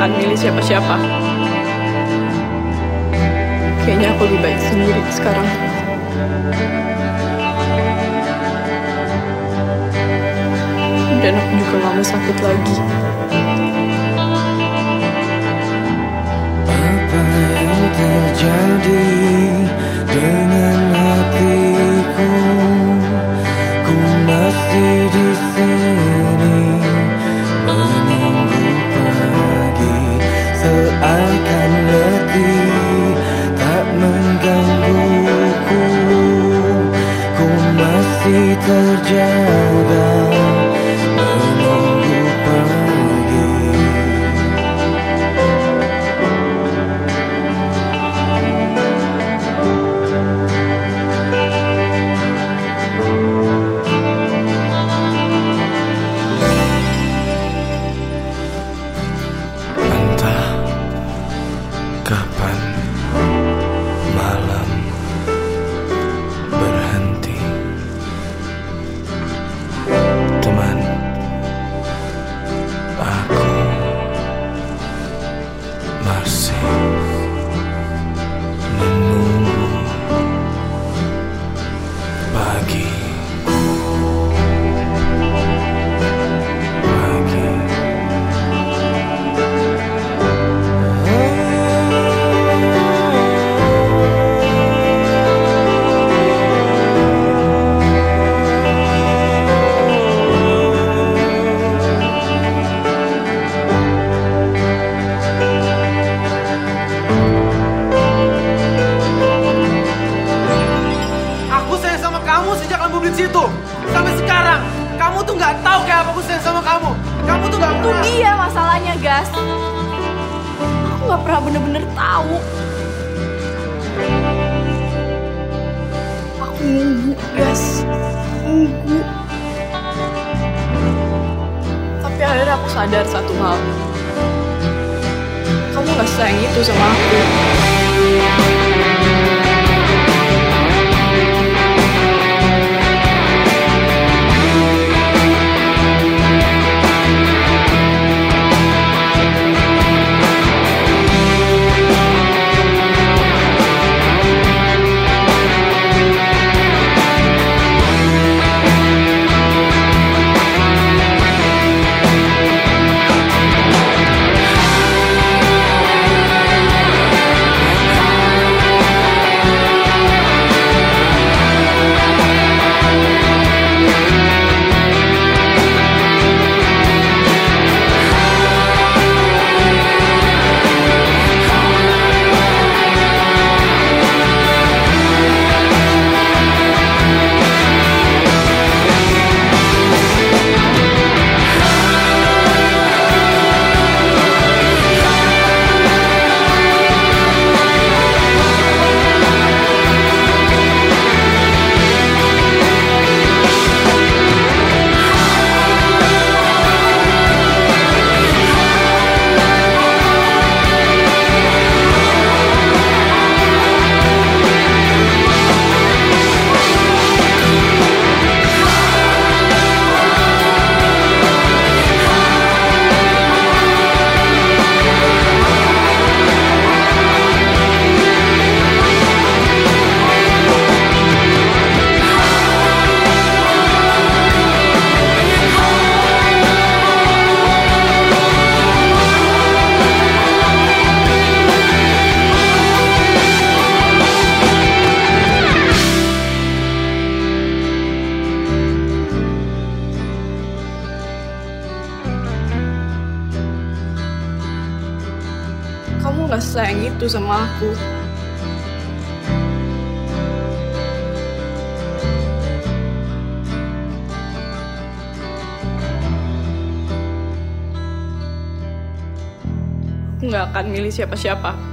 akan milih siapa-siapa. Kayaknya aku lebih baik sendiri sekarang. Dan aku juga gak mau sakit lagi. Apa yang terjadi masalahnya, Gas. Aku gak pernah bener-bener tahu. Aku nunggu, Gas. Nunggu. Tapi akhirnya aku sadar satu hal. Kamu gak sayang itu sama aku. Kamu gak sayang itu sama aku. Aku gak akan milih siapa-siapa.